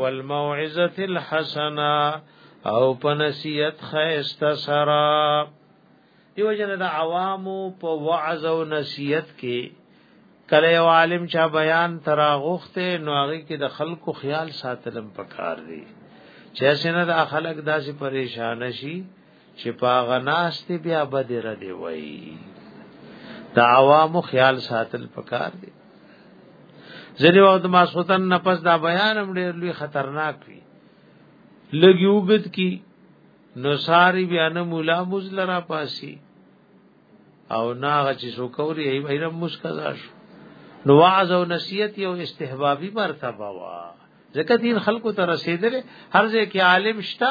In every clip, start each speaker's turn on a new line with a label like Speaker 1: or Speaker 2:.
Speaker 1: والموعظه الحسنه او په نصیحت خیسته سرا دیو جن د عوامو په وعظ او نصیحت کې کله یو عالم چا بیان تراغخته نو هغه کې د خلکو خیال ساتلم پکار دی چې څنګه د خلک داسې پریشان شي چې پاغه ناشته بیا بدر دی وای دا عوامو خیال ساتل پکار دی ځنی وخت ما سوتن نفس دا بیان هم ډیر لوی خطرناک وي لګي وګد کی نو ساری بیا نه مولا مزل را پاسی او ناغه چې سو کوری ای ایرم مسکزا شو نو وعظ او نصیحت یو استحبابي مرتبه وا ځکه دین خلکو ته رسیدل هر ځای کې عالم شته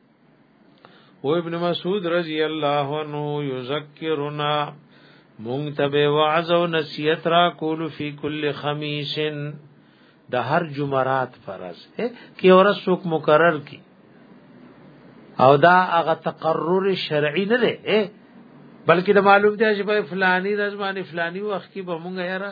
Speaker 1: او ابن مسعود رضی الله عنه یذکرنا مونږ ته به وعظ او نصیحت را کول فی کل خمیس د هر جمعرات فرض ہے کی اور سوک مقرر کی او دا هغه تقرر شرعی نه ده بلکې د معلوم دی چې په فلانی رزمانی فلانی وخت کې به مونږه یاره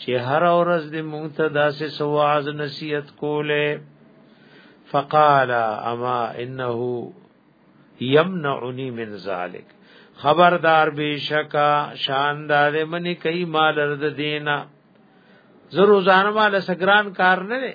Speaker 1: چې هر ورځ دې مونږ ته داسې سواز نصیحت کوله فقال اما انه يمنعني من ذلك خبردار بشکا شاندار منی کای مال رد دینا زه روزانه مال سګران کار نه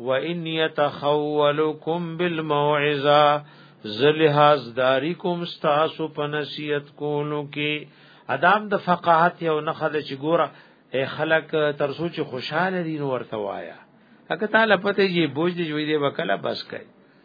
Speaker 1: وان يتخولكم بالموعظه زلهاز داریکم استاسو په نصیحت کولو کې ادم د فقاهت یو نخله چې ګوره اے خلق تر سوچ خوشاله دي نو ورته وایا اګه تعالی پته یې بوج دی جوړې دی وکلا بس کړي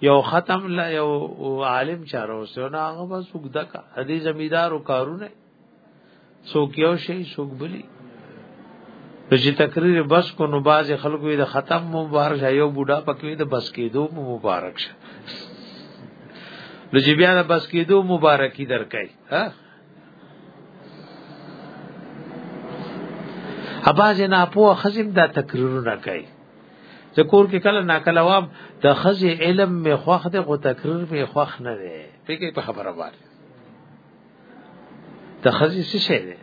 Speaker 1: یو ختم لا یو عالم چارو سو نه هغه بس وګدا کا دې زمیدار او کارونه سو کیو شي سو بلی نو چې تقریر بس کو نو باز خلکو د ختم مبارک شه یو بوډا پکې د بس کېدو مبارک شه نو چې بیا د بس کېدو مبارکي درکای ها اباز نه پوه خزم دا تقریرونه کوي زه کور کې کله ناکله وام د خزي علم می خوخ ده خو تکریر می خوخ نه ده پکې په خبره باندې د خزي څه شي ده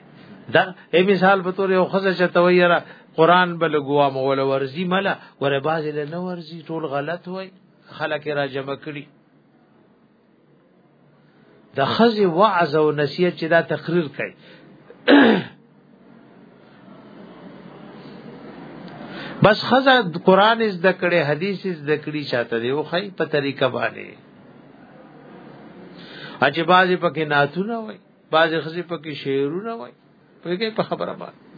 Speaker 1: دا ای مثال په تور یو خزه چې تویرا قران بل ګوا مول ورزي ملا ور باز له نو ورزي ټول غلط وای خلک را جمع کړي د خزي وعظ او نصیحت چې دا تقریر کوي بس خزه قران از دکړه حدیث از دکړي چاته دی او خی په طریقه باندې اجبازي پکې ناتونه وای بازي خزي پکې شعرونه وای پوهیږئ په خبره باندې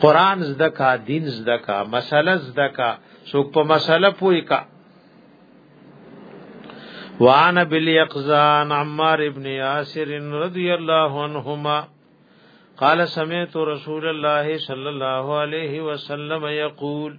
Speaker 1: قران زده کا دین زده کا مسله زده کا څوک په مسله پوي کا وعن بالیقزان عمار ابن یاسر رضی الله عنهما قال سمعت رسول الله صلى الله عليه وسلم يقول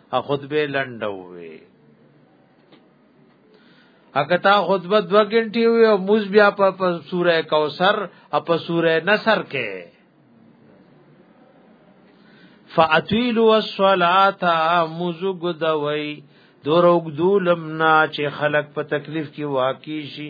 Speaker 1: ا خطبه لنډه وي اګه تا خطبه دو غنټي وي او موز بیا په سوره کوثر او په سوره نصر کې فاتیلوا الصلاه مزګ دوی دور وګدولم نا چې خلق په تکلیف کې واقع شي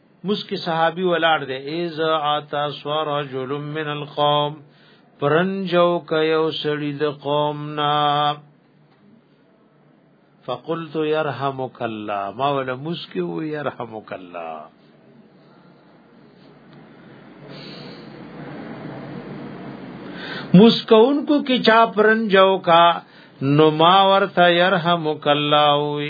Speaker 1: مسکی صحابي ولاړ دی ایز اتا سور رجل من القوم پرنجو ک یو سړی د قوم نا فقلت يرحمك الله ما ولا مسکی و يرحمك الله مسکون کو کی چا پرنجو کا نو ما ورته يرحمك الله وی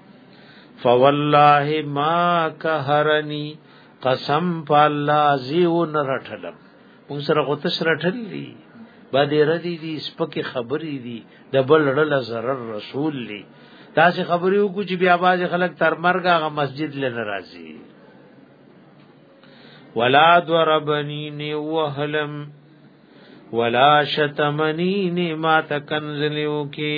Speaker 1: فوالله ما قهرني قسم فالله زيون رټلم موږ سره غوته سره ټللی باندې ردی دي سپکه خبرې دي د بل ړل zarar رسول لی دا چې خبرې وکړو چې بیا باز خلک تر مرګ هغه مسجد ل ناراضي ولا ضربني ني وهلم ولا شتمني ني ما تکنزلو کې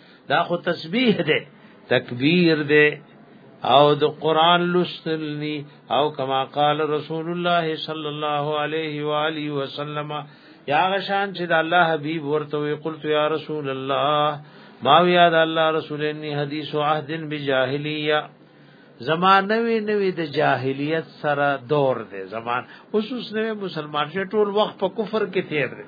Speaker 1: دا خو تسبیح ده تکبیر ده او د قران لوستل دي او کما قال رسول الله صلی الله علیه و آله وسلم یا غشان چې د الله حبیب ورته وی قلت یا رسول الله ما ویا د الله رسول انی حدیث عهد بجاهلیه زمان نوی نوی د جاهلیت سره دور دی زمان اوس اوس نوی مسلمان شټول وخت په کفر کې تیر دی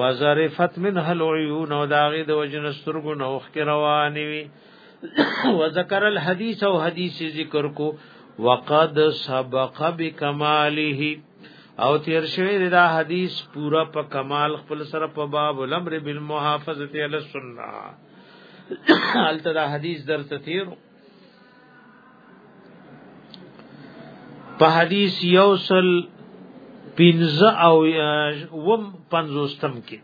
Speaker 1: وزرفت منها العيون او داغه د وجن سترګو نوخ کې رواني وي وذكر الحديث او حديث ذکر کو وقد سبق بكماله او تیر شوی دا حدیث پورا په کمال خپل سره په باب الامر بالمحافظه علی السنه الته دا حدیث درته تیر په حدیث یوصل پنځه او وم پنځوستم کې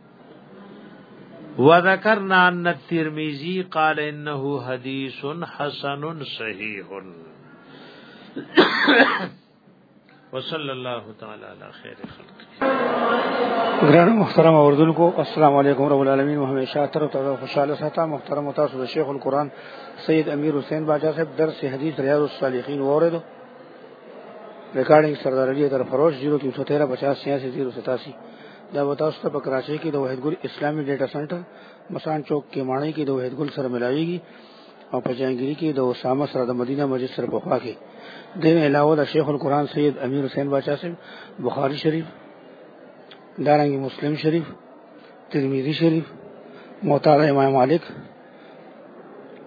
Speaker 1: وذكرنا ان الترمذي قال انه حديث حسن صحيح وصلی الله تعالی علی خیر خلق
Speaker 2: ګران محترم اوردونکو السلام علیکم رب العالمین همیشه تر تر خوشاله ساته محترم تاسو د شیخ القرآن سید امیر حسین باجا صاحب درس حدیث ریاض الصالحین اوریدو ریکارډینګ سردار علی در فروش 0313 50 86 087 دا به تاسو ته په کراچۍ کې د وحید ګل اسلامي ډیټا سنټر مسان چوک کې ماڼۍ کې د وحید ګل سره ملاويږي او په جهانګيري کې د اسامه سره د مدینه مسجد سره په خوا کې د علاوه د شیخ القرآن سید امیر حسین باچا صاحب بخاری شریف دارنګ مسلم شریف ترمذی شریف معتاد امام مالک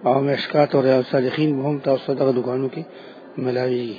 Speaker 2: او مشکات او ریاض صالحین هم تاسو دغه دکانو کې ملاویږي